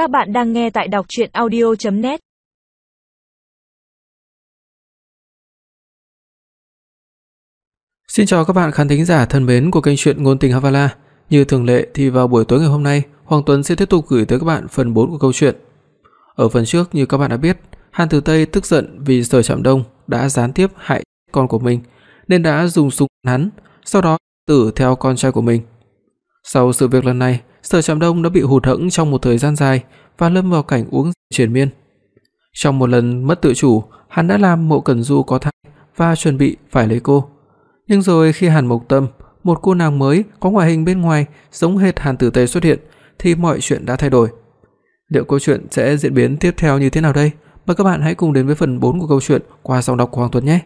Các bạn đang nghe tại đọc audio net Xin chào các bạn khán thính giả thân mến của kênh truyện ngôn tình Havala. Như thường lệ thì vào buổi tối ngày hôm nay, Hoàng Tuấn sẽ tiếp tục gửi tới các bạn phần 4 của câu chuyện. Ở phần trước như các bạn đã biết, Hàn Tử Tây tức giận vì Sở Trạm Đông đã gián tiếp hại con của mình nên đã dùng súng hắn, sau đó tử theo con trai của mình. Sau sự việc lần này, Sở Trạm Đông đã bị hụt hẫng trong một thời gian dài và lâm vào cảnh uống triền miên. Trong một lần mất tự chủ, hắn đã làm Mộ Cẩn Du có thai và chuẩn bị phải lấy cô. Nhưng rồi khi Hàn Mộc Tâm, một cô nàng mới có ngoại hình bên ngoài giống hệt Hàn Tử Tây xuất hiện thì mọi chuyện đã thay đổi. Liệu câu chuyện sẽ diễn biến tiếp theo như thế nào đây? Mời các bạn hãy cùng đến với phần 4 của câu chuyện qua giọng đọc của Hoàng Tuấn nhé.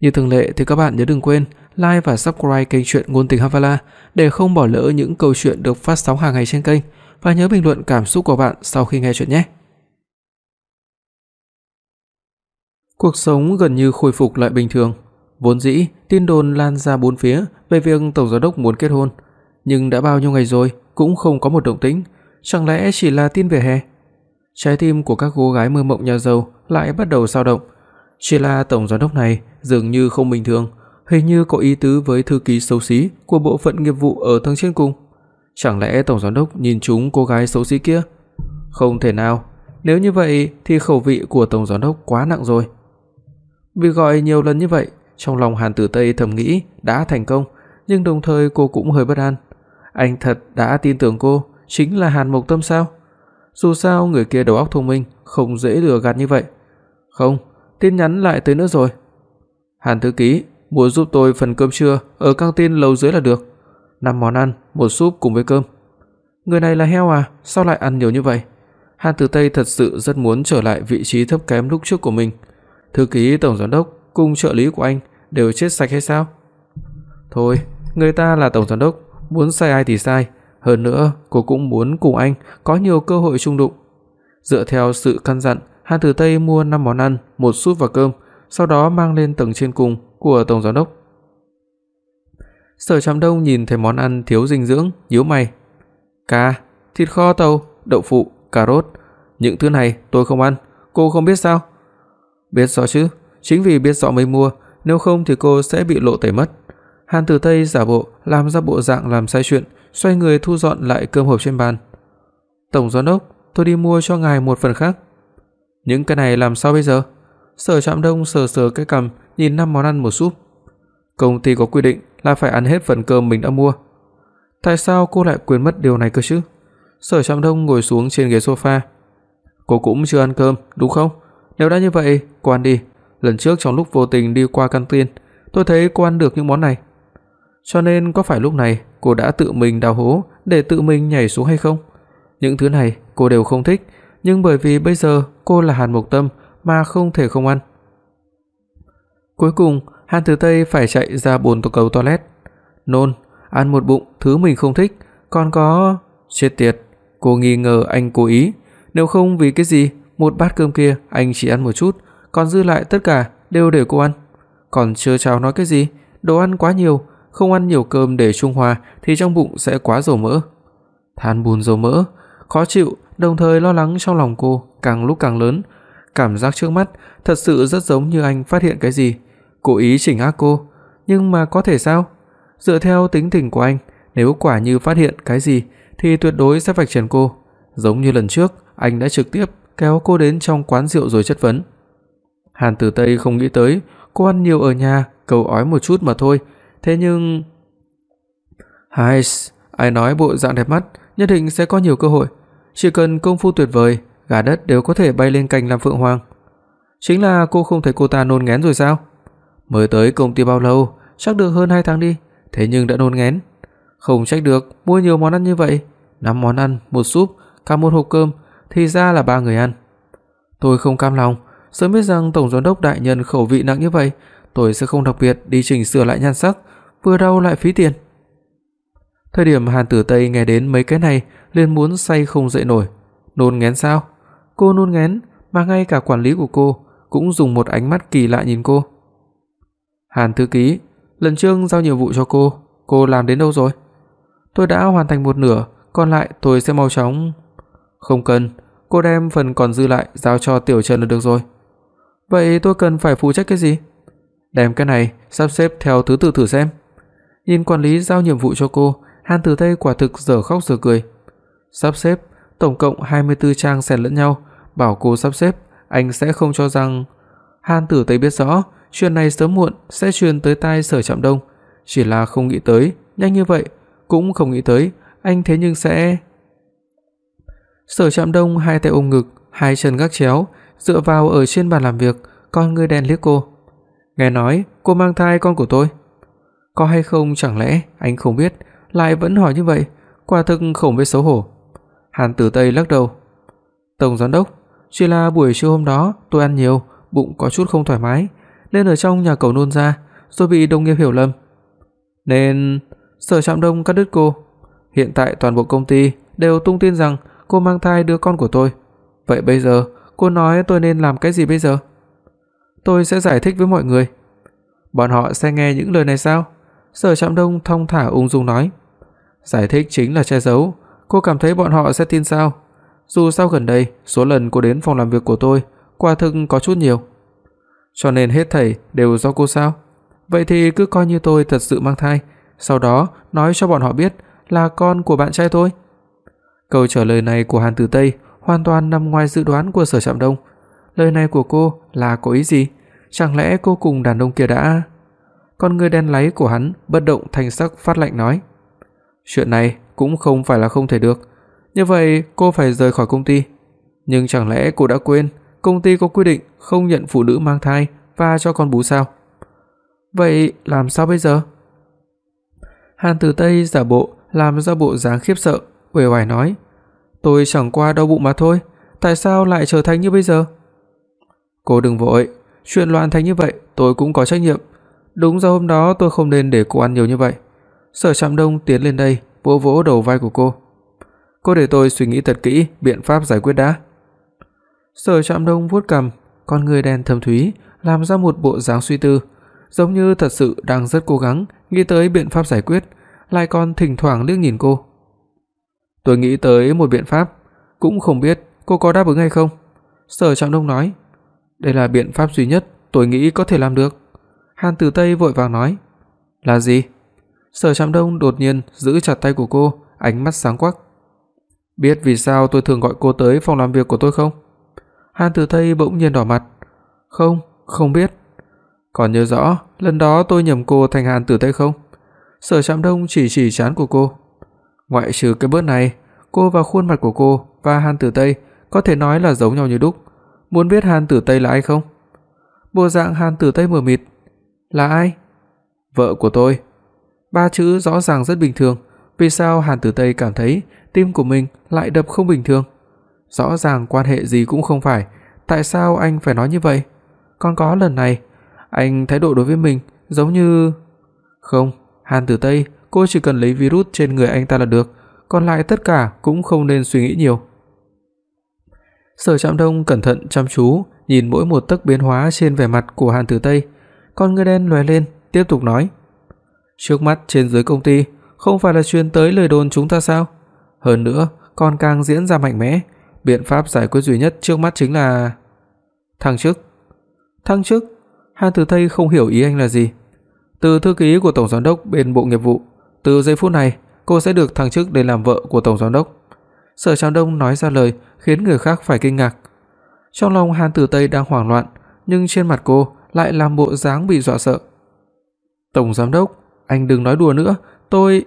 Như thường lệ thì các bạn nhớ đừng quên like và subscribe kênh truyện ngôn tình Havala để không bỏ lỡ những câu chuyện được phát sóng hàng ngày trên kênh và nhớ bình luận cảm xúc của bạn sau khi nghe chuyện nhé. Cuộc sống gần như khôi phục lại bình thường. Vốn dĩ, tin đồn lan ra bốn phía về việc tổng giám đốc muốn kết hôn, nhưng đã bao nhiêu ngày rồi cũng không có một động tĩnh, chẳng lẽ chỉ là tin về hè? Trái tim của các cô gái mơ mộng nhà giàu lại bắt đầu dao động. Chỉ là tổng giám đốc này dường như không bình thường, hình như có ý tứ với thư ký xấu xí của bộ phận nghiệp vụ ở tầng trên cùng. Chẳng lẽ tổng giám đốc nhìn trúng cô gái xấu xí kia? Không thể nào, nếu như vậy thì khẩu vị của tổng giám đốc quá nặng rồi. bị gọi nhiều lần như vậy, trong lòng Hàn Tử Tây thầm nghĩ đã thành công, nhưng đồng thời cô cũng hơi bất an. Anh thật đã tin tưởng cô, chính là Hàn Mộc Tâm sao? Dù sao người kia đầu óc thông minh, không dễ lừa gạt như vậy. Không, tin nhắn lại tới nữa rồi. Hàn thư ký, mua giúp tôi phần cơm trưa ở căng tin lầu dưới là được. Năm món ăn, một súp cùng với cơm. Người này là heo à, sao lại ăn nhiều như vậy? Hàn Tử Tây thật sự rất muốn trở lại vị trí thấp kém lúc trước của mình. Thư ký tổng giám đốc cùng trợ lý của anh đều chết sạch hay sao? Thôi, người ta là tổng giám đốc, muốn sai ai thì sai, hơn nữa cô cũng muốn cùng anh có nhiều cơ hội chung đụng. Dựa theo sự căn dặn, Hàn Tử Tây mua 5 món ăn, một súp và cơm, sau đó mang lên tầng trên cùng của tổng giám đốc. Sở Trạm Đông nhìn thấy món ăn thiếu dinh dưỡng, nhíu mày. Cá, thịt kho tàu, đậu phụ, cà rốt, những thứ này tôi không ăn, cô không biết sao? Biết rõ chứ, chính vì biết rõ mới mua, nếu không thì cô sẽ bị lộ tẩy mất. Hàn Tử Tây giả bộ làm ra bộ dạng làm sai chuyện, xoay người thu dọn lại cơm hộp trên bàn. "Tổng giám đốc, tôi đi mua cho ngài một phần khác." "Những cái này làm sao bây giờ?" Sở Trạm Đông sờ sờ cái cằm, nhìn năm món ăn một súp. "Công ty có quy định là phải ăn hết phần cơm mình đã mua." "Tại sao cô lại quên mất điều này cơ chứ?" Sở Trạm Đông ngồi xuống trên ghế sofa. "Cô cũng chưa ăn cơm, đúng không? Nếu đã như vậy, cô ăn đi. Lần trước trong lúc vô tình đi qua căn tin, tôi thấy cô ăn được những món này." Cho nên có phải lúc này cô đã tự mình đào hố để tự mình nhảy xuống hay không? Những thứ này cô đều không thích, nhưng bởi vì bây giờ cô là Hàn Mộc Tâm mà không thể không ăn. Cuối cùng, Hàn Tử Tây phải chạy ra bồn tổ cầu toilet. Nôn, ăn một bụng thứ mình không thích, còn có chết tiệt, cô nghi ngờ anh cố ý, nếu không vì cái gì, một bát cơm kia anh chỉ ăn một chút, còn dư lại tất cả đều để cô ăn. Còn chưa chào nói cái gì, đồ ăn quá nhiều, không ăn nhiều cơm để trung hòa thì trong bụng sẽ quá dầu mỡ. Than bùn dầu mỡ, khó chịu, đồng thời lo lắng trong lòng cô càng lúc càng lớn. Cảm giác trước mắt thật sự rất giống như anh phát hiện cái gì, cố ý chỉnh ác cô, nhưng mà có thể sao? Dựa theo tính tình của anh, nếu quả như phát hiện cái gì thì tuyệt đối sẽ vạch trần cô, giống như lần trước anh đã trực tiếp kéo cô đến trong quán rượu rồi chất vấn. Hàn Tử Tây không nghĩ tới cô ăn nhiều ở nhà, cầu ói một chút mà thôi, Thế nhưng Hai, ai nói bộ dạng đẹp mắt nhất định sẽ có nhiều cơ hội, chỉ cần công phu tuyệt vời, gà đất đều có thể bay lên cành làm phượng hoàng. Chính là cô không thấy cô ta nôn ngén rồi sao? Mới tới công ty bao lâu, chắc được hơn 2 tháng đi, thế nhưng đã nôn ngén. Không trách được, mua nhiều món ăn như vậy, 5 món ăn, một súp, cả một hộp cơm, thì ra là ba người ăn. Tôi không cam lòng, sớm biết rằng tổng giám đốc đại nhân khẩu vị nặng như vậy, tôi sẽ không đặc biệt đi chỉnh sửa lại nhan sắc, vừa đau lại phí tiền. Thời điểm Hàn Tử Tây nghe đến mấy cái này, liền muốn say không dậy nổi. Nôn ngén sao? Cô nôn ngén, mà ngay cả quản lý của cô cũng dùng một ánh mắt kỳ lạ nhìn cô. Hàn thư ký, lần trước giao nhiệm vụ cho cô, cô làm đến đâu rồi? Tôi đã hoàn thành một nửa, còn lại tôi sẽ mau chóng. Không cần, cô đem phần còn dư lại giao cho Tiểu Trần là được rồi. Vậy tôi cần phải phụ trách cái gì? Đem cái này sắp xếp theo thứ tự thử xem. Nhìn quản lý giao nhiệm vụ cho cô, Hàn Tử Tây quả thực giờ khóc giờ cười. Sắp xếp tổng cộng 24 trang xen lẫn nhau, bảo cô sắp xếp, anh sẽ không cho rằng Hàn Tử Tây biết rõ, chuyện này sớm muộn sẽ truyền tới tai Sở Trạm Đông, chỉ là không nghĩ tới, nhanh như vậy, cũng không nghĩ tới, anh thế nhưng sẽ Sở Trạm Đông hai tay ôm ngực, hai chân gác chéo, dựa vào ở trên bàn làm việc, con ngươi đen liếc cô. Nghe nói cô mang thai con của tôi. Có hay không chẳng lẽ anh không biết, lại vẫn hỏi như vậy, quả thực không biết xấu hổ. Hàn Tử Tây lắc đầu. "Tổng giám đốc, chỉ là buổi trưa hôm đó tôi ăn nhiều, bụng có chút không thoải mái, nên ở trong nhà cầu nôn ra, rồi bị đồng nghiệp hiểu lầm." Nên Sở Trạm Đông cắt đứt cô. Hiện tại toàn bộ công ty đều tung tin rằng cô mang thai đứa con của tôi. Vậy bây giờ, cô nói tôi nên làm cái gì bây giờ? Tôi sẽ giải thích với mọi người. Bọn họ sẽ nghe những lời này sao? Sở Trạm Đông thong thả ung dung nói. Giải thích chính là che giấu, cô cảm thấy bọn họ sẽ tin sao? Dù sao gần đây, số lần cô đến phòng làm việc của tôi quả thực có chút nhiều. Cho nên hết thảy đều do cô sao? Vậy thì cứ coi như tôi thật sự mang thai, sau đó nói cho bọn họ biết là con của bạn trai tôi. Câu trả lời này của Hàn Tử Tây hoàn toàn nằm ngoài dự đoán của Sở Trạm Đông. Lời này của cô là có ý gì? Chẳng lẽ cô cùng đàn ông kia đã con người đen láy của hắn bất động thanh sắc phát lạnh nói: "Chuyện này cũng không phải là không thể được, như vậy cô phải rời khỏi công ty. Nhưng chẳng lẽ cô đã quên công ty có quy định không nhận phụ nữ mang thai và cho con bú sao? Vậy làm sao bây giờ?" Hàn Tử Tây giả bộ làm ra bộ dáng khiếp sợ, uể oải nói: "Tôi chẳng qua đau bụng mà thôi, tại sao lại trở thành như bây giờ?" "Cô đừng vội, chuyện loạn thành như vậy, tôi cũng có trách nhiệm. Đúng ra hôm đó tôi không nên để cô ăn nhiều như vậy." Sở Trạm Đông tiến lên đây, vỗ vỗ đầu vai của cô. "Cô để tôi suy nghĩ thật kỹ biện pháp giải quyết đã." Sở Trạm Đông vuốt cằm, con người đen thâm thúy, làm ra một bộ dáng suy tư, giống như thật sự đang rất cố gắng nghĩ tới biện pháp giải quyết, lại còn thỉnh thoảng liếc nhìn cô. Tôi nghĩ tới một biện pháp, cũng không biết cô có đáp ứng hay không." Sở Trạm Đông nói. "Đây là biện pháp duy nhất tôi nghĩ có thể làm được." Hàn Tử Tây vội vàng nói. "Là gì?" Sở Trạm Đông đột nhiên giữ chặt tay của cô, ánh mắt sáng quắc. "Biết vì sao tôi thường gọi cô tới phòng làm việc của tôi không?" Hàn Tử Tây bỗng nhiên đỏ mặt. "Không, không biết." "Còn nhớ rõ lần đó tôi nhầm cô thành Hàn Tử Tây không?" Sở Trạm Đông chỉ chỉ trán của cô. Ngoại trừ cái bớt này, cô và khuôn mặt của cô và Hàn Tử Tây có thể nói là giống nhau như đúc. Muốn biết Hàn Tử Tây là ai không? Bộ dạng Hàn Tử Tây mờ mịt. Là ai? Vợ của tôi. Ba chữ rõ ràng rất bình thường, vì sao Hàn Tử Tây cảm thấy tim của mình lại đập không bình thường? Rõ ràng quan hệ gì cũng không phải, tại sao anh phải nói như vậy? Còn có lần này, anh thái độ đối với mình giống như Không, Hàn Tử Tây, cô chỉ cần lấy virus trên người anh ta là được, còn lại tất cả cũng không nên suy nghĩ nhiều. Sở Trạm Đông cẩn thận chăm chú nhìn mỗi một tấc biến hóa trên vẻ mặt của Hàn Tử Tây, con ngươi đen lóe lên, tiếp tục nói: "Trước mắt trên dưới công ty không phải là truyền tới lời đồn chúng ta sao? Hơn nữa, còn càng diễn ra mạnh mẽ, biện pháp giải quyết duy nhất trước mắt chính là thăng chức." Thăng chức? Hàn Tử Tây không hiểu ý anh là gì. Từ thư ký của tổng giám đốc bên bộ nghiệp vụ, từ giây phút này, cô sẽ được thăng chức để làm vợ của tổng giám đốc. Sở Trạm Đông nói ra lời khiến người khác phải kinh ngạc. Trong lòng Hàn Tử Tây đang hoảng loạn, nhưng trên mặt cô lại làm bộ dáng bị dọa sợ. "Tổng giám đốc, anh đừng nói đùa nữa, tôi..."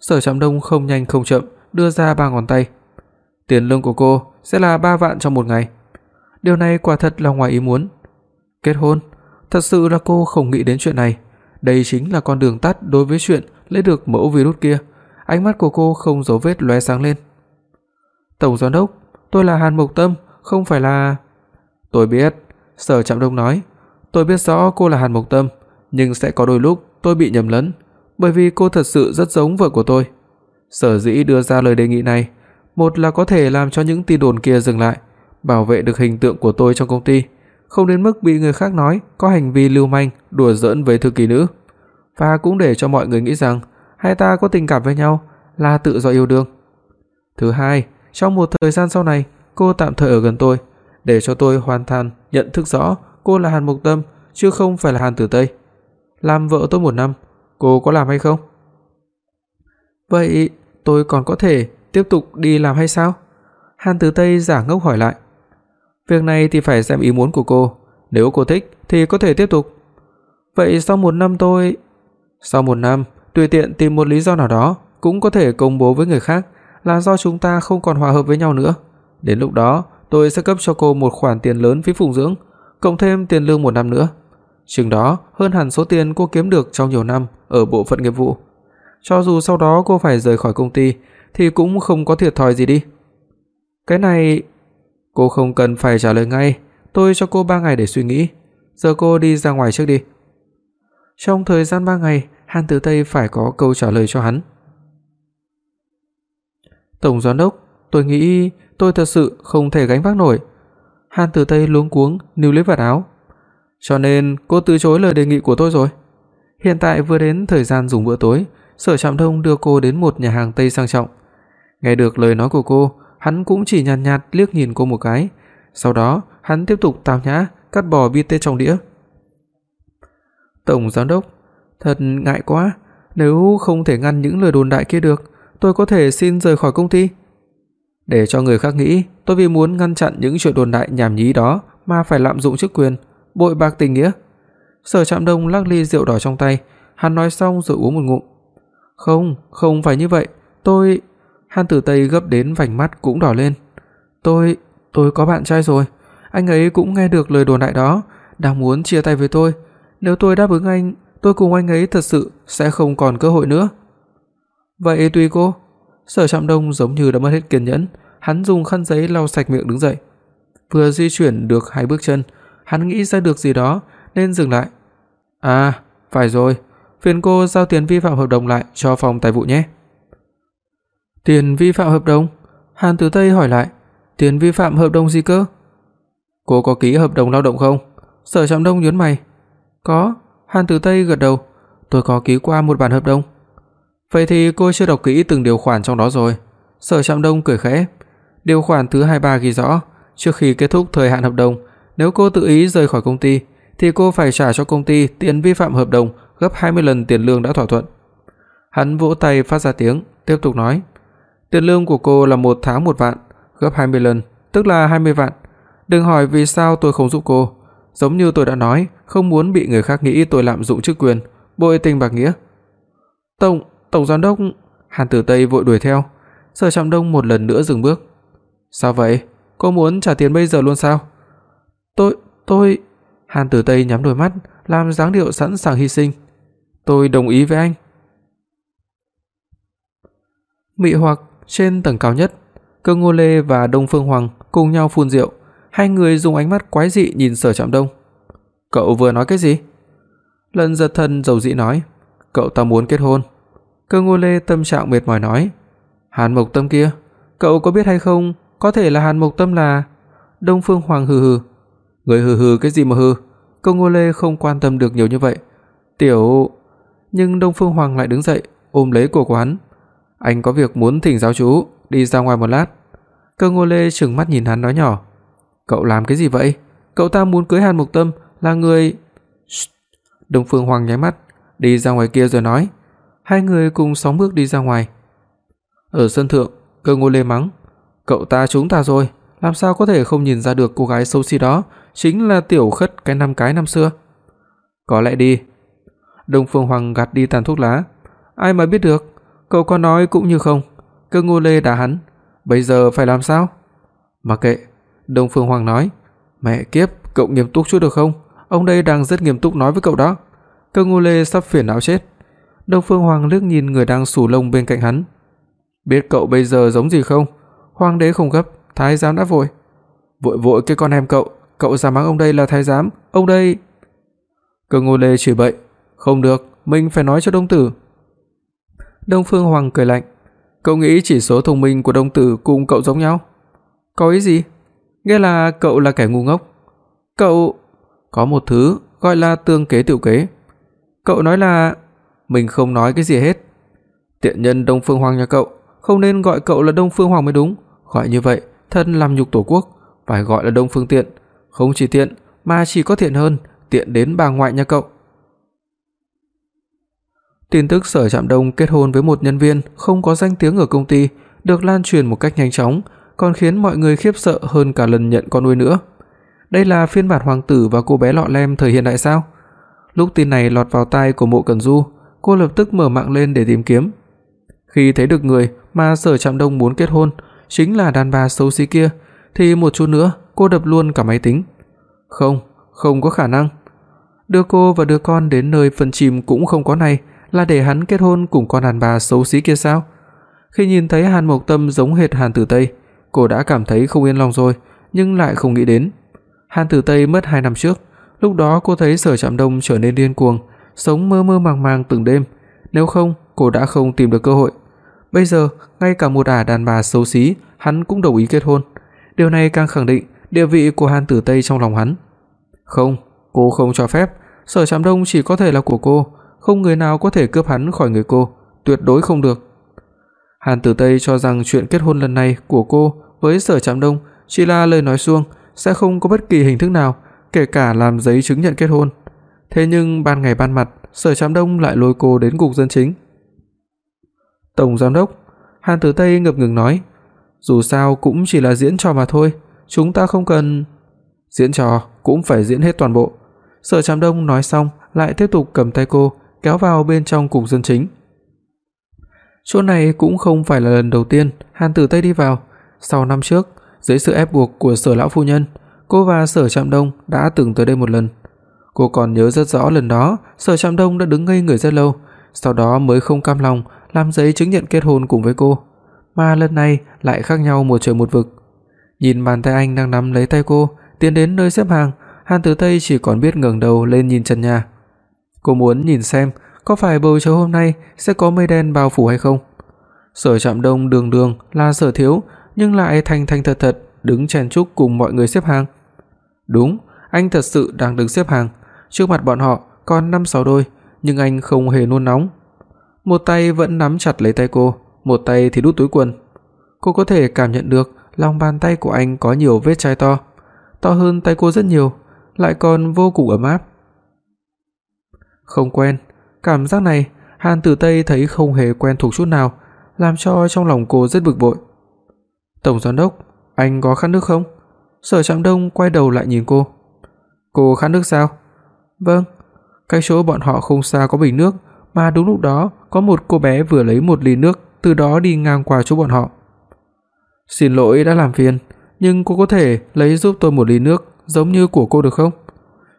Sở Trạm Đông không nhanh không chậm đưa ra ba ngón tay. "Tiền lương của cô sẽ là 3 vạn trong một ngày." Điều này quả thật là ngoài ý muốn. Kết hôn, thật sự là cô không nghĩ đến chuyện này. Đây chính là con đường tắt đối với chuyện lấy được mẫu virus kia. Ánh mắt của cô không giấu vết lóe sáng lên. "Tổng giám đốc, tôi là Hàn Mộc Tâm, không phải là..." "Tôi biết." Sở Trạm Đông nói, "Tôi biết rõ cô là Hàn Mộc Tâm, nhưng sẽ có đôi lúc tôi bị nhầm lẫn, bởi vì cô thật sự rất giống vợ của tôi." Sở Dĩ đưa ra lời đề nghị này, một là có thể làm cho những tin đồn kia dừng lại, bảo vệ được hình tượng của tôi trong công ty, không đến mức bị người khác nói có hành vi lưu manh, đùa giỡn với thư ký nữ, và cũng để cho mọi người nghĩ rằng hai ta có tình cảm với nhau là tự do yêu đương. Thứ hai, trong một thời gian sau này, cô tạm thời ở gần tôi, để cho tôi hoàn toàn nhận thức rõ cô là Hàn Mộc Tâm chứ không phải là Hàn Tử Tây. Làm vợ tôi một năm, cô có làm hay không? Vậy tôi còn có thể tiếp tục đi làm hay sao? Hàn Tử Tây giả ngốc hỏi lại. Việc này thì phải xem ý muốn của cô, nếu cô thích thì có thể tiếp tục. Vậy sau một năm tôi Sau một năm, tùy tiện tìm một lý do nào đó cũng có thể công bố với người khác là do chúng ta không còn hòa hợp với nhau nữa. Đến lúc đó, tôi sẽ cấp cho cô một khoản tiền lớn phí phụng dưỡng, cộng thêm tiền lương một năm nữa. Chừng đó hơn hẳn số tiền cô kiếm được trong nhiều năm ở bộ phận nghiệp vụ. Cho dù sau đó cô phải rời khỏi công ty thì cũng không có thiệt thòi gì đi. Cái này cô không cần phải trả lời ngay, tôi cho cô 3 ngày để suy nghĩ. Giờ cô đi ra ngoài trước đi. Trong thời gian 3 ngày, Hàn Tử Tây phải có câu trả lời cho hắn. Tổng giám đốc, tôi nghĩ tôi thật sự không thể gánh vác nổi. Hàn Tử Tây luống cuống níu lấy vạt áo. Cho nên cô từ chối lời đề nghị của tôi rồi. Hiện tại vừa đến thời gian dùng bữa tối, Sở Trạm thông đưa cô đến một nhà hàng Tây sang trọng. Nghe được lời nói của cô, hắn cũng chỉ nhàn nhạt, nhạt liếc nhìn cô một cái, sau đó hắn tiếp tục tao nhã cắt bò bít tết trong đĩa. Tổng giám đốc, thật ngại quá, nếu không thể ngăn những lời đồn đại kia được, tôi có thể xin rời khỏi công ty. Để cho người khác nghĩ, tôi vì muốn ngăn chặn những chuyện đồn đại nhảm nhí đó mà phải lạm dụng chức quyền, bội bạc tình nghĩa. Sở Trạm Đông lắc ly rượu đỏ trong tay, hắn nói xong rồi uống một ngụm. "Không, không phải như vậy, tôi..." Hàn Tử Tây gấp đến vành mắt cũng đỏ lên. "Tôi, tôi có bạn trai rồi, anh ấy cũng nghe được lời đồn đại đó, đang muốn chia tay với tôi. Nếu tôi đáp ứng anh, tôi cùng anh ấy thật sự sẽ không còn cơ hội nữa." "Vậy tùy cô." Sở Trạm Đông giống như đã mất hết kiên nhẫn, hắn dùng khăn giấy lau sạch miệng đứng dậy. Vừa di chuyển được hai bước chân, hắn nghĩ ra được gì đó nên dừng lại. "À, phải rồi, phiền cô giao tiền vi phạm hợp đồng lại cho phòng tài vụ nhé." "Tiền vi phạm hợp đồng?" Hàn Tử Tây hỏi lại. "Tiền vi phạm hợp đồng gì cơ?" "Cô có ký hợp đồng lao động không?" Sở Trạm Đông nhướng mày. "Có." Hàn Tử Tây gật đầu. "Tôi có ký qua một bản hợp đồng." "Vậy thì cô chưa đọc kỹ từng điều khoản trong đó rồi." Sở Trạm Đông cười khẽ. Điều khoản thứ 23 ghi rõ, trước khi kết thúc thời hạn hợp đồng, nếu cô tự ý rời khỏi công ty thì cô phải trả cho công ty tiền vi phạm hợp đồng gấp 20 lần tiền lương đã thỏa thuận. Hắn vỗ tay phát ra tiếng, tiếp tục nói: "Tiền lương của cô là một tháng 1 vạn, gấp 20 lần, tức là 20 vạn. Đừng hỏi vì sao tôi không giúp cô, giống như tôi đã nói, không muốn bị người khác nghĩ tôi lạm dụng chức quyền, bội tình bạc nghĩa." "Tổng, tổng giám đốc." Hàn Tử Tây vội đuổi theo. Sở Trạm Đông một lần nữa dừng bước. "Sao vậy? Cô muốn trả tiền bây giờ luôn sao?" "Tôi, tôi..." Hàn Tử Tây nhắm đôi mắt, làm dáng điệu sẵn sàng hy sinh. "Tôi đồng ý với anh." Mị hoặc trên tầng cao nhất, Cơ Ngô Lê và Đông Phương Hoàng cùng nhau phun rượu, hai người dùng ánh mắt quái dị nhìn Sở Trạm Đông. "Cậu vừa nói cái gì?" Lần giật thân dầu dĩ nói, "Cậu ta muốn kết hôn." Cơ Ngô Lê tâm trạng mệt mỏi nói, "Hàn Mộc Tâm kia, cậu có biết hay không, có thể là Hàn Mộc Tâm là..." Đông Phương Hoàng hừ hừ, "Ngươi hừ hừ cái gì mà hừ?" Cơ Ngô Lê không quan tâm được nhiều như vậy. "Tiểu..." Nhưng Đông Phương Hoàng lại đứng dậy, ôm lấy cổ của hắn. "Anh có việc muốn thỉnh giáo chú, đi ra ngoài một lát." Cơ Ngô Lê trừng mắt nhìn hắn nói nhỏ, "Cậu làm cái gì vậy? Cậu ta muốn cưới Hàn Mộc Tâm là người..." Đông Phương Hoàng nháy mắt, "Đi ra ngoài kia rồi nói." Hai người cùng sóng bước đi ra ngoài. Ở sân thượng, Cơ Ngô Lê mắng, "Cậu ta chúng ta rồi, làm sao có thể không nhìn ra được cô gái xấu xí đó chính là tiểu khất cái năm cái năm xưa?" "Có lẽ đi." Đông Phương Hoàng gạt đi tàn thuốc lá, "Ai mà biết được, cậu có nói cũng như không." Cơ Ngô Lê đả hắn, "Bây giờ phải làm sao?" "Mặc kệ." Đông Phương Hoàng nói, "Mẹ kiếp, cậu nghiêm túc chút được không? Ông đây đang rất nghiêm túc nói với cậu đó." Cơ Ngô Lê sắp phiền não chết. Đông Phương Hoàng liếc nhìn người đang sù lông bên cạnh hắn. Biết cậu bây giờ giống gì không? Hoàng đế không gấp, thái giám đã vội. Vội vội cái con em cậu, cậu dám mắng ông đây là thái giám, ông đây. Cơ Ngô Lê chửi bậy, không được, mình phải nói cho Đông tử. Đông Phương Hoàng cười lạnh, cậu nghĩ chỉ số thông minh của Đông tử cùng cậu giống nhau? Có ý gì? Nghĩa là cậu là kẻ ngu ngốc. Cậu có một thứ gọi là tương kế tiểu kế. Cậu nói là mình không nói cái gì hết. Tiện nhân Đông Phương Hoàng nhà cậu, không nên gọi cậu là Đông Phương Hoàng mới đúng, gọi như vậy thân làm nhục tổ quốc, phải gọi là đông phương tiện, không chỉ tiện mà chỉ có thiện hơn, tiện đến bà ngoại nhà cậu. Tin tức Sở Trạm Đông kết hôn với một nhân viên không có danh tiếng ở công ty được lan truyền một cách nhanh chóng, còn khiến mọi người khiếp sợ hơn cả lần nhận con nuôi nữa. Đây là phiên bản hoàng tử và cô bé lọ lem thời hiện đại sao? Lúc tin này lọt vào tai của Mộ Cẩn Du, cô lập tức mở mạng lên để tìm kiếm. Khi thấy được người mà Sở Trạm Đông muốn kết hôn, chính là đàn bà xấu xí kia, thì một chút nữa cô đập luôn cả máy tính. Không, không có khả năng. Đưa cô và đứa con đến nơi phân chìm cũng không có này, là để hắn kết hôn cùng con đàn bà xấu xí kia sao? Khi nhìn thấy Hàn Mộc Tâm giống hệt Hàn Tử Tây, cô đã cảm thấy không yên lòng rồi, nhưng lại không nghĩ đến Hàn Tử Tây mất 2 năm trước, lúc đó cô thấy Sở Trạm Đông trở nên điên cuồng, sống mơ mơ màng màng từng đêm, nếu không cô đã không tìm được cơ hội. Bây giờ, ngay cả một ả đàn bà xấu xí, hắn cũng đồng ý kết hôn. Điều này càng khẳng định địa vị của Hàn Tử Tây trong lòng hắn. Không, cô không cho phép, Sở Trạm Đông chỉ có thể là của cô, không người nào có thể cướp hắn khỏi người cô, tuyệt đối không được. Hàn Tử Tây cho rằng chuyện kết hôn lần này của cô với Sở Trạm Đông chỉ là lời nói suông, sẽ không có bất kỳ hình thức nào, kể cả làm giấy chứng nhận kết hôn. Thế nhưng ban ngày ban mặt, Sở Trạm Đông lại lôi cô đến cục dân chính. "Tổng giám đốc," Hàn Tử Tây ngập ngừng nói, "dù sao cũng chỉ là diễn trò mà thôi, chúng ta không cần diễn trò cũng phải diễn hết toàn bộ." Sở Trạm Đông nói xong, lại tiếp tục cầm tay cô, kéo vào bên trong cục dân chính. Chỗ này cũng không phải là lần đầu tiên Hàn Tử Tây đi vào, sau năm trước, dưới sự ép buộc của Sở lão phu nhân, cô và Sở Trạm Đông đã từng tới đây một lần. Cô còn nhớ rất rõ lần đó, Sở Trạm Đông đã đứng ngây người rất lâu, sau đó mới không cam lòng làm giấy chứng nhận kết hôn cùng với cô, mà lần này lại khác nhau một trời một vực. Nhìn bàn tay anh đang nắm lấy tay cô, tiến đến nơi xếp hàng, Hàn Tử Tây chỉ còn biết ngẩng đầu lên nhìn trần nhà. Cô muốn nhìn xem có phải bầu trời hôm nay sẽ có mây đen bao phủ hay không. Sở Trạm Đông đường đường là Sở thiếu, nhưng lại thành thành thật thật đứng chen chúc cùng mọi người xếp hàng. Đúng, anh thật sự đang đứng xếp hàng, trước mặt bọn họ còn 5 6 đôi, nhưng anh không hề nôn nóng. Một tay vẫn nắm chặt lấy tay cô, một tay thì đút túi quần. Cô có thể cảm nhận được lòng bàn tay của anh có nhiều vết chai to, to hơn tay cô rất nhiều, lại còn vô cùng ấm áp. Không quen, cảm giác này Hàn Tử Tây thấy không hề quen thuộc chút nào, làm cho trong lòng cô rất bực bội. "Tổng giám đốc, anh có khát nước không?" Sở Trạm Đông quay đầu lại nhìn cô. "Cô khát nước sao?" "Vâng." Cái chỗ bọn họ không xa có bình nước, mà đúng lúc đó có một cô bé vừa lấy một ly nước, từ đó đi ngang qua chỗ bọn họ. "Xin lỗi đã làm phiền, nhưng cô có thể lấy giúp tôi một ly nước giống như của cô được không?"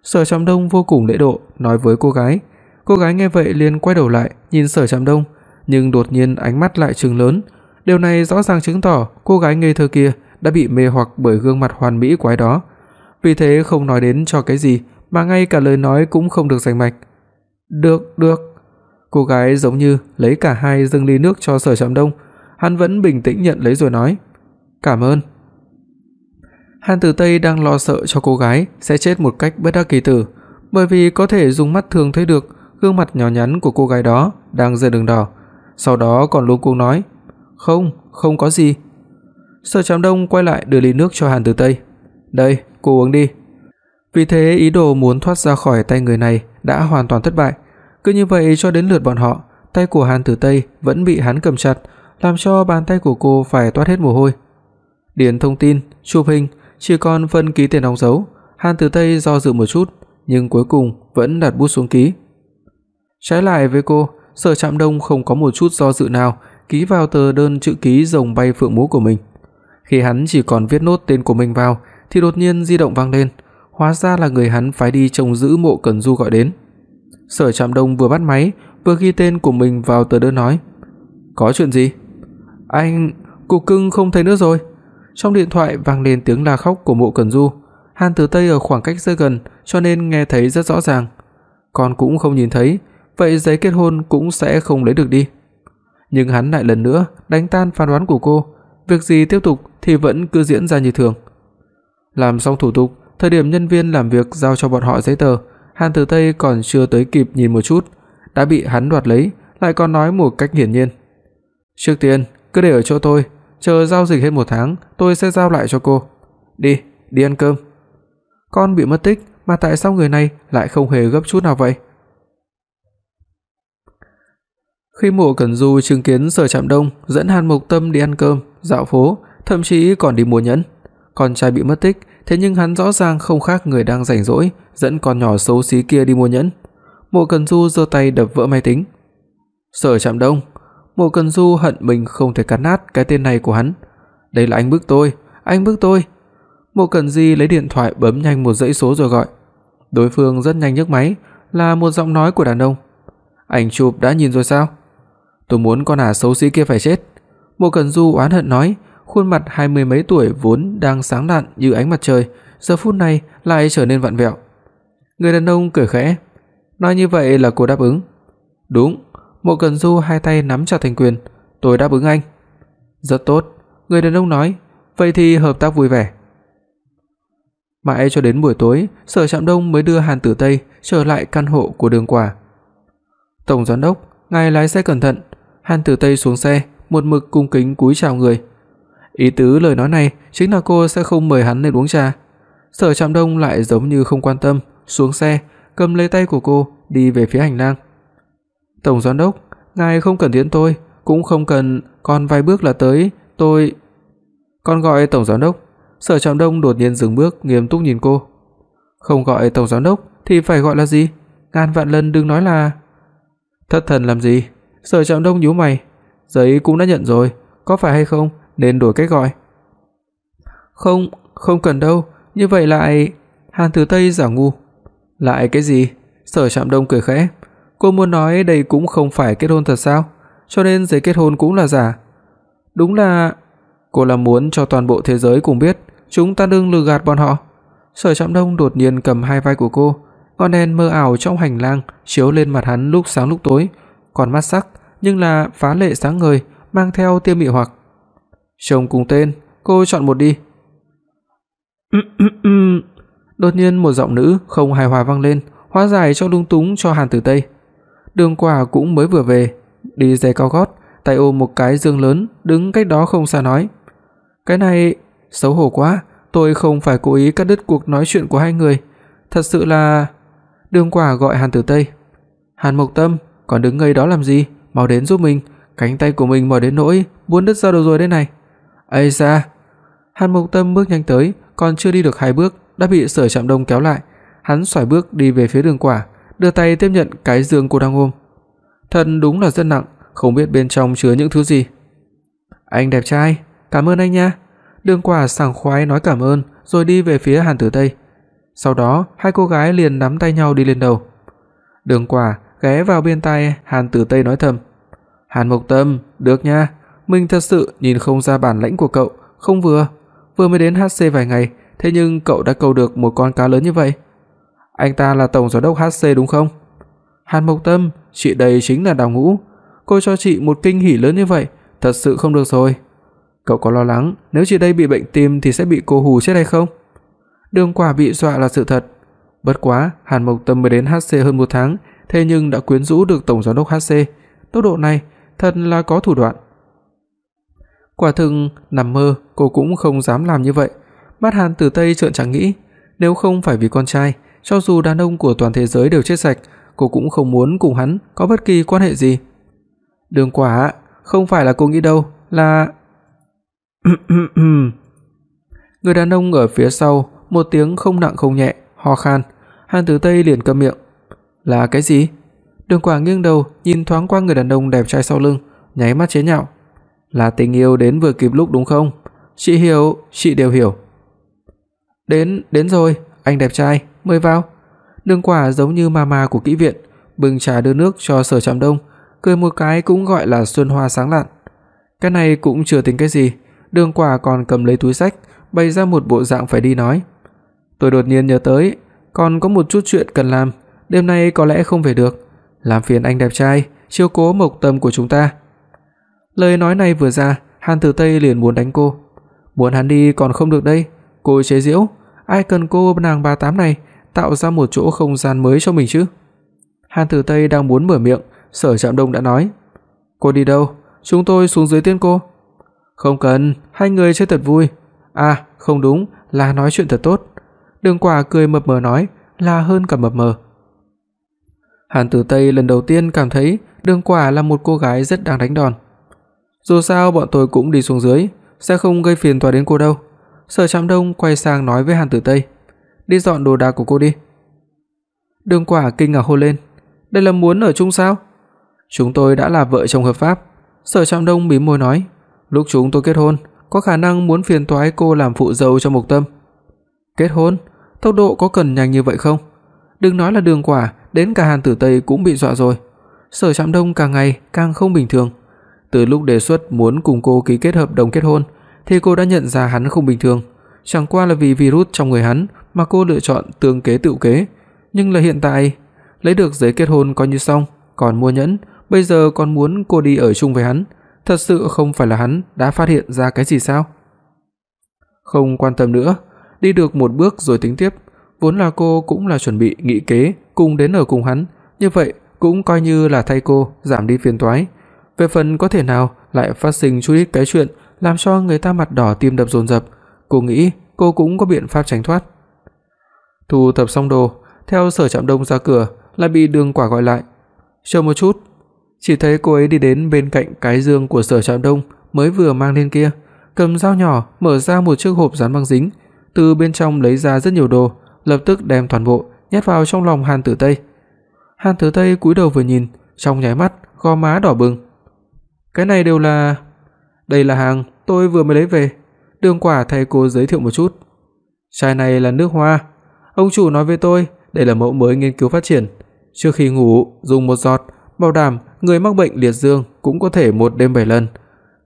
Sở Trạm Đông vô cùng lễ độ nói với cô gái. Cô gái nghe vậy liền quay đầu lại nhìn Sở Trạm Đông, nhưng đột nhiên ánh mắt lại trừng lớn, Điều này rõ ràng chứng tỏ cô gái ngây thơ kia đã bị mê hoặc bởi gương mặt hoàn mỹ quái đó. Vì thế không nói đến cho cái gì, mà ngay cả lời nói cũng không được rành mạch. "Được, được." Cô gái giống như lấy cả hai dâng ly nước cho Sở Trạm Đông, hắn vẫn bình tĩnh nhận lấy rồi nói: "Cảm ơn." Hàn Tử Tây đang lo sợ cho cô gái sẽ chết một cách bất đắc kỳ tử, bởi vì có thể dùng mắt thường thấy được gương mặt nhỏ nhắn của cô gái đó đang dần đường đỏ. Sau đó còn luống cuống nói: "Không, không có gì." Sở Trạm Đông quay lại đưa ly nước cho Hàn Tử Tây. "Đây, cô uống đi." Vì thế ý đồ muốn thoát ra khỏi tay người này đã hoàn toàn thất bại. Cứ như vậy cho đến lượt bọn họ, tay của Hàn Tử Tây vẫn bị hắn cầm chặt, làm cho bàn tay của cô phải toát hết mồ hôi. Điền thông tin, chụp hình, chỉ còn phân ký tiền đóng dấu, Hàn Tử Tây do dự một chút, nhưng cuối cùng vẫn đặt bút xuống ký. Trái lại với cô, Sở Trạm Đông không có một chút do dự nào, ký vào tờ đơn chữ ký rồng bay phượng múa của mình. Khi hắn chỉ còn viết nốt tên của mình vào thì đột nhiên di động vang lên, hóa ra là người hắn phái đi trông giữ mộ Cẩn Du gọi đến. Sở Trạm Đông vừa bắt máy, vừa ghi tên của mình vào tờ đơn nói: "Có chuyện gì?" "Anh, cục cưng không thấy nữa rồi." Trong điện thoại vang lên tiếng la khóc của Mộ Cẩn Du. Hàn Tử Tây ở khoảng cách rất gần, cho nên nghe thấy rất rõ ràng. Con cũng không nhìn thấy, vậy giấy kết hôn cũng sẽ không lấy được đi nhưng hắn lại lần nữa đánh tan phán đoán của cô, việc gì tiếp tục thì vẫn cứ diễn ra như thường. Làm xong thủ tục, thời điểm nhân viên làm việc giao cho bọn họ giấy tờ, Hàn Tử Tây còn chưa tới kịp nhìn một chút, đã bị hắn đoạt lấy, lại còn nói một cách hiển nhiên. "Trước tiên, cứ để ở chỗ tôi, chờ giao dịch hết một tháng, tôi sẽ giao lại cho cô. Đi, đi ăn cơm. Con bị mất tích mà tại sao người này lại không hề gấp chút nào vậy? Khi Mộ Cẩn Du chứng kiến Sở Trạm Đông dẫn Hàn Mộc Tâm đi ăn cơm, dạo phố, thậm chí còn đi mua nhẫn, con trai bị mất tích, thế nhưng hắn rõ ràng không khác người đang rảnh rỗi dẫn con nhỏ xấu xí kia đi mua nhẫn. Mộ cần Du giơ tay đập vỡ máy tính. Sở Trạm Đông, Mộ cần Du hận mình không thể cắn nát cái tên này của hắn. Đây là anh bức tôi, anh bức tôi. Mộ cần Di lấy điện thoại bấm nhanh một dãy số rồi gọi. Đối phương rất nhanh nhấc máy, là một giọng nói của đàn ông. Ảnh chụp đã nhìn rồi sao? Tôi muốn con ả xấu xí kia phải chết." Mộ cần Du oán hận nói, khuôn mặt hai mươi mấy tuổi vốn đang sáng lạn như ánh mặt trời, giờ phút này lại trở nên vặn vẹo. Người đàn ông cười khẽ, nói như vậy là cô đáp ứng. "Đúng." Mộ Cẩn Du hai tay nắm chặt thành quyền, "Tôi đáp ứng anh." "Rất tốt." Người đàn ông nói, "Vậy thì hợp tác vui vẻ." Mãi cho đến buổi tối, Sở Trạm Đông mới đưa Hàn Tử Tây trở lại căn hộ của Đường Quả. "Tổng giám đốc, ngài lái xe cẩn thận." Hàn Tử Tây xuống xe, một mực cung kính cúi chào người. Ý tứ lời nói này chính là cô sẽ không mời hắn lên uống trà. Sở Trạm Đông lại giống như không quan tâm, xuống xe, cầm lấy tay của cô đi về phía hành lang. "Tổng giám đốc, ngài không cần tiễn tôi, cũng không cần, còn vài bước là tới, tôi." Con gọi tổng giám đốc. Sở Trạm Đông đột nhiên dừng bước, nghiêm túc nhìn cô. "Không gọi tổng giám đốc thì phải gọi là gì? Ngàn vạn lần đừng nói là..." Thất thần làm gì? Sở Trạm Đông nhíu mày, giấy cũng đã nhận rồi, có phải hay không nên đổi cách gọi. Không, không cần đâu, như vậy lại Hàn Tử Tây giả ngu. Lại cái gì? Sở Trạm Đông cười khẽ, cô muốn nói đây cũng không phải kết hôn thật sao? Cho nên giấy kết hôn cũng là giả. Đúng là cô là muốn cho toàn bộ thế giới cùng biết chúng ta đang lừa gạt bọn họ. Sở Trạm Đông đột nhiên cầm hai vai của cô, ngọn đèn mơ ảo trong hành lang chiếu lên mặt hắn lúc sáng lúc tối, còn mắt sắc nhưng là phá lệ sáng ngời, mang theo tia mị hoặc. Chồng cùng tên, cô chọn một đi. Đột nhiên một giọng nữ không hài hòa vang lên, hóa giải cho lung túng cho Hàn Tử Tây. Đường Quả cũng mới vừa về, đi giày cao gót, tay ôm một cái dương lớn, đứng cách đó không xa nói: "Cái này xấu hổ quá, tôi không phải cố ý cắt đứt cuộc nói chuyện của hai người, thật sự là..." Đường Quả gọi Hàn Tử Tây. "Hàn Mộc Tâm, còn đứng ngây đó làm gì, mau đến giúp mình, cánh tay của mình mỏi đến nỗi muốn đứt ra đầu rồi đây này." "Ây da." Hàn Mộc Tâm bước nhanh tới, còn chưa đi được hai bước đã bị Sở Trạm Đông kéo lại. Hắn xoài bước đi về phía Đường Quả, đưa tay tiếp nhận cái giường cô đang ôm. Thật đúng là rất nặng, không biết bên trong chứa những thứ gì. "Anh đẹp trai, cảm ơn anh nha." Đường Quả sảng khoái nói cảm ơn, rồi đi về phía Hàn Tử Tây. Sau đó, hai cô gái liền nắm tay nhau đi lên đầu. Đường Quả ghé vào bên tai Hàn Tử Tây nói thầm: "Hàn Mộc Tâm, được nha, mình thật sự nhìn không ra bản lĩnh của cậu, không vừa, vừa mới đến HC vài ngày, thế nhưng cậu đã câu được một con cá lớn như vậy. Anh ta là tổng giám đốc HC đúng không?" Hàn Mộc Tâm, chị đây chính là Đào Ngũ, cô cho chị một kinh hỉ lớn như vậy, thật sự không được rồi. Cậu có lo lắng nếu chị đây bị bệnh tim thì sẽ bị cô hù chết hay không? Đường Quả bị dọa là sự thật. Bất quá, Hàn Mộc Tâm mới đến HC hơn 1 tháng, thế nhưng đã quyến rũ được tổng giám đốc HC, tốc độ này thật là có thủ đoạn. Quả thực nằm mơ cô cũng không dám làm như vậy. Mắt Hàn Tử Tây trợn trắng nghĩ, nếu không phải vì con trai, cho dù đàn ông của toàn thế giới đều chết sạch, cô cũng không muốn cùng hắn có bất kỳ quan hệ gì. Đường Quả, không phải là cô nghĩ đâu, là Người đàn ông ở phía sau, một tiếng không nặng không nhẹ, ho khan. Hàn Tử Tây liền câm miệng. Là cái gì? Đường Quả nghiêng đầu, nhìn thoáng qua người đàn ông đẹp trai sau lưng, nháy mắt chế nhạo. Là tình yêu đến vừa kịp lúc đúng không? Chị hiểu, chị đều hiểu. Đến, đến rồi, anh đẹp trai, mời vào. Đường Quả giống như mama của kỹ viện, bưng trà đưa nước cho Sở Trạm Đông, cười một cái cũng gọi là xuân hoa sáng lạn. Cái này cũng chưa tính cái gì, Đường Quả còn cầm lấy túi sách, bày ra một bộ dạng phải đi nói. Tôi đột nhiên nhớ tới, còn có một chút chuyện cần làm, đêm nay có lẽ không về được, làm phiền anh đẹp trai chiếu cố Mộc Tâm của chúng ta. Lời nói này vừa ra, Hàn Tử Tây liền muốn đánh cô. Muốn hắn đi còn không được đây, cô chế giễu, ai cần cô nàng 38 này tạo ra một chỗ không gian mới cho mình chứ? Hàn Tử Tây đang muốn mở miệng, Sở Trạm Đông đã nói: "Cô đi đâu? Chúng tôi xuống dưới tiễn cô." Không cần, hai người chơi thật vui. À, không đúng, là nói chuyện thật tốt. Đường Quả cười mập mờ nói, là hơn cả mập mờ. Hàn Tử Tây lần đầu tiên cảm thấy Đường Quả là một cô gái rất đáng đánh đòn. Dù sao bọn tôi cũng đi xuống dưới, sẽ không gây phiền toái đến cô đâu. Sở Trạm Đông quay sang nói với Hàn Tử Tây, "Đi dọn đồ đạc của cô đi." Đường Quả kinh ngạc hô lên, "Đây là muốn ở chung sao?" "Chúng tôi đã là vợ chồng hợp pháp." Sở Trạm Đông mím môi nói, "Lúc chúng tôi kết hôn, có khả năng muốn phiền toái cô làm phụ dâu cho Mục Tâm." "Kết hôn? Tốc độ có cần nhanh như vậy không?" Đừng nói là Đường Quả, đến cả Hàn Tử Tây cũng bị dọa rồi. Sở Trạm Đông càng ngày càng không bình thường. Từ lúc đề xuất muốn cùng cô ký kết hợp đồng kết hôn, thì cô đã nhận ra hắn không bình thường, chẳng qua là vì virus trong người hắn mà cô lựa chọn tương kế tự kế, nhưng là hiện tại, lấy được giấy kết hôn coi như xong, còn mua nhẫn, bây giờ còn muốn cô đi ở chung với hắn, thật sự không phải là hắn đã phát hiện ra cái gì sao? Không quan tâm nữa, đi được một bước rồi tính tiếp, vốn là cô cũng là chuẩn bị nghị kế cùng đến ở cùng hắn, như vậy cũng coi như là thay cô giảm đi phiền toái. Về phần có thể nào lại phát sinh chút ít cái chuyện làm cho người ta mặt đỏ tim đập dồn dập, cô nghĩ cô cũng có biện pháp tránh thoát. Thu thập xong đồ, theo Sở Trạm Đông ra cửa, lại bị Đường Quả gọi lại. "Chờ một chút." Chỉ thấy cô ấy đi đến bên cạnh cái giường của Sở Trạm Đông mới vừa mang lên kia, cầm dao nhỏ mở ra một chiếc hộp dán băng dính, từ bên trong lấy ra rất nhiều đồ, lập tức đem toàn bộ nhét vào trong lòng Hàn Tử Tây. Hàn Tử Tây cúi đầu vừa nhìn, trong nháy mắt gò má đỏ bừng. Cái này đều là đây là hàng tôi vừa mới lấy về. Đường Quả thầy cô giới thiệu một chút. Chai này là nước hoa. Ông chủ nói với tôi, đây là mẫu mới nghiên cứu phát triển. Trước khi ngủ dùng một giọt, bảo đảm người mắc bệnh liệt dương cũng có thể một đêm 7 lần.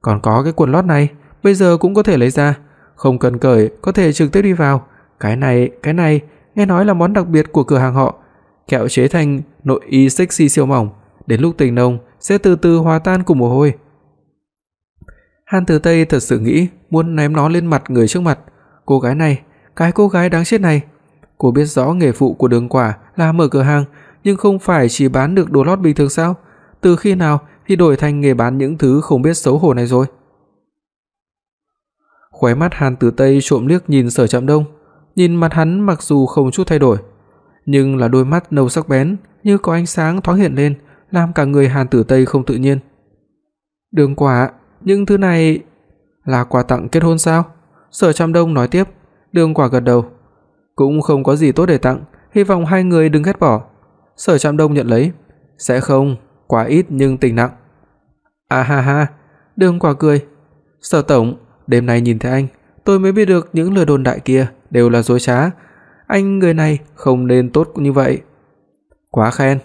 Còn có cái quần lót này, bây giờ cũng có thể lấy ra, không cần cởi, có thể trực tiếp đi vào. Cái này, cái này, nghe nói là món đặc biệt của cửa hàng họ, kẹo chế thành nội y sexy siêu mỏng, đến lúc tình nồng sẽ từ từ hòa tan cùng mồ hôi. Hàn Tử Tây thật sự nghĩ muốn ném nó lên mặt người trước mặt. Cô gái này, cái cô gái đáng chết này. Cô biết rõ nghề phụ của Đường Quả là mở cửa hàng, nhưng không phải chỉ bán được đồ lót bình thường sao? Từ khi nào thì đổi thành nghề bán những thứ không biết xấu hổ này rồi? Khóe mắt Hàn Tử Tây trộm liếc nhìn Sở Trạm Đông, nhìn mặt hắn mặc dù không chút thay đổi, nhưng là đôi mắt nâu sắc bén như có ánh sáng thoáng hiện lên, làm cả người Hàn Tử Tây không tự nhiên. "Đường Quả, những thứ này là quà tặng kết hôn sao?" Sở Trạm Đông nói tiếp. Đường Quả gật đầu. Cũng không có gì tốt để tặng, hy vọng hai người đừng ghét bỏ. Sở Trạm Đông nhận lấy. Sẽ không, quá ít nhưng tình nặng. A ha ha, Đường Quả cười. Sở tổng, đêm nay nhìn thấy anh, tôi mới biết được những lời đồn đại kia đều là dối trá. Anh người này không nên tốt như vậy. Quá khen.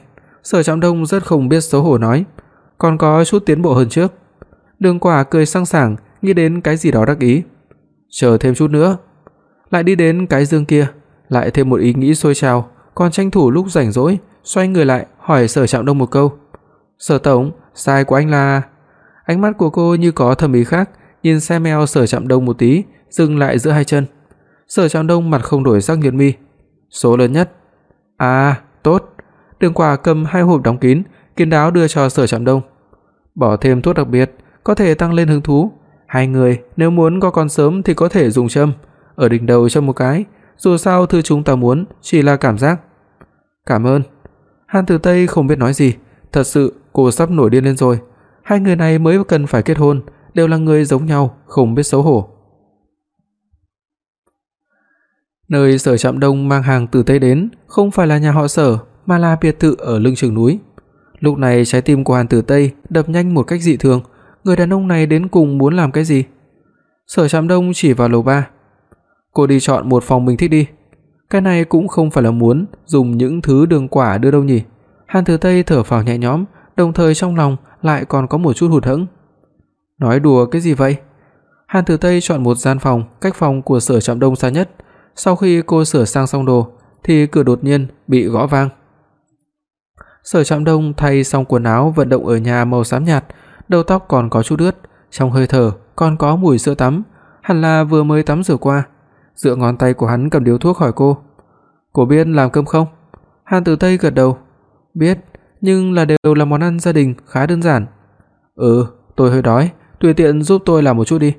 Sở Trạm Đông rất không biết xấu hổ nói, còn có chút tiến bộ hơn trước. Đường Quả cười sang sảng, nghĩ đến cái gì đó đắc ý. Chờ thêm chút nữa, lại đi đến cái giường kia, lại thêm một ý nghĩ sôi trào, còn tranh thủ lúc rảnh rỗi, xoay người lại hỏi Sở Trạm Đông một câu. "Sở tổng, sai của anh là?" Ánh mắt của cô như có thầm ý khác, nhìn xem eo Sở Trạm Đông một tí, dừng lại giữa hai chân. Sở Trạm Đông mặt không đổi sắc nhợt mi. "Số lớn nhất." "À, tốt." Đường Quả cầm hai hộp đóng kín, kiên đáo đưa cho Sở Trạm Đông. "Bỏ thêm thuốc đặc biệt, có thể tăng lên hứng thú. Hai người nếu muốn có con sớm thì có thể dùng châm, ở đỉnh đầu châm một cái, dù sao thứ chúng ta muốn chỉ là cảm giác." "Cảm ơn." Hàn Tử Tây không biết nói gì, thật sự cô sắp nổi điên lên rồi. Hai người này mới cần phải kết hôn, đều là người giống nhau, không biết xấu hổ. Nơi Sở Trạm Đông mang hàng từ Tây đến không phải là nhà họ Sở, mà là biệt thự ở lưng chừng núi. Lúc này trái tim của Hàn Tử Tây đập nhanh một cách dị thường, người đàn ông này đến cùng muốn làm cái gì? Sở Trạm Đông chỉ vào lầu 3. Cô đi chọn một phòng mình thích đi. Cái này cũng không phải là muốn dùng những thứ đường quả đưa đâu nhỉ? Hàn Tử Tây thở phào nhẹ nhõm, đồng thời trong lòng lại còn có một chút hụt hẫng. Nói đùa cái gì vậy? Hàn Tử Tây chọn một gian phòng cách phòng của Sở Trạm Đông xa nhất. Sau khi cô sửa sang xong đồ thì cửa đột nhiên bị gõ vang. Sở Trạm Đông thay xong quần áo vận động ở nhà màu xám nhạt, đầu tóc còn có chút ướt, trong hơi thở còn có mùi sữa tắm, hẳn là vừa mới tắm rửa qua. Dựa ngón tay của hắn cầm điếu thuốc hỏi cô: "Cô biết làm cơm không?" Hàn Tử Tây gật đầu: "Biết, nhưng là đều là món ăn gia đình khá đơn giản." "Ừ, tôi hơi đói, tùy tiện giúp tôi làm một chút đi."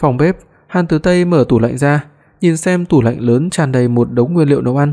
Phòng bếp, Hàn Tử Tây mở tủ lạnh ra, nhìn xem tủ lạnh lớn tràn đầy một đống nguyên liệu nấu ăn.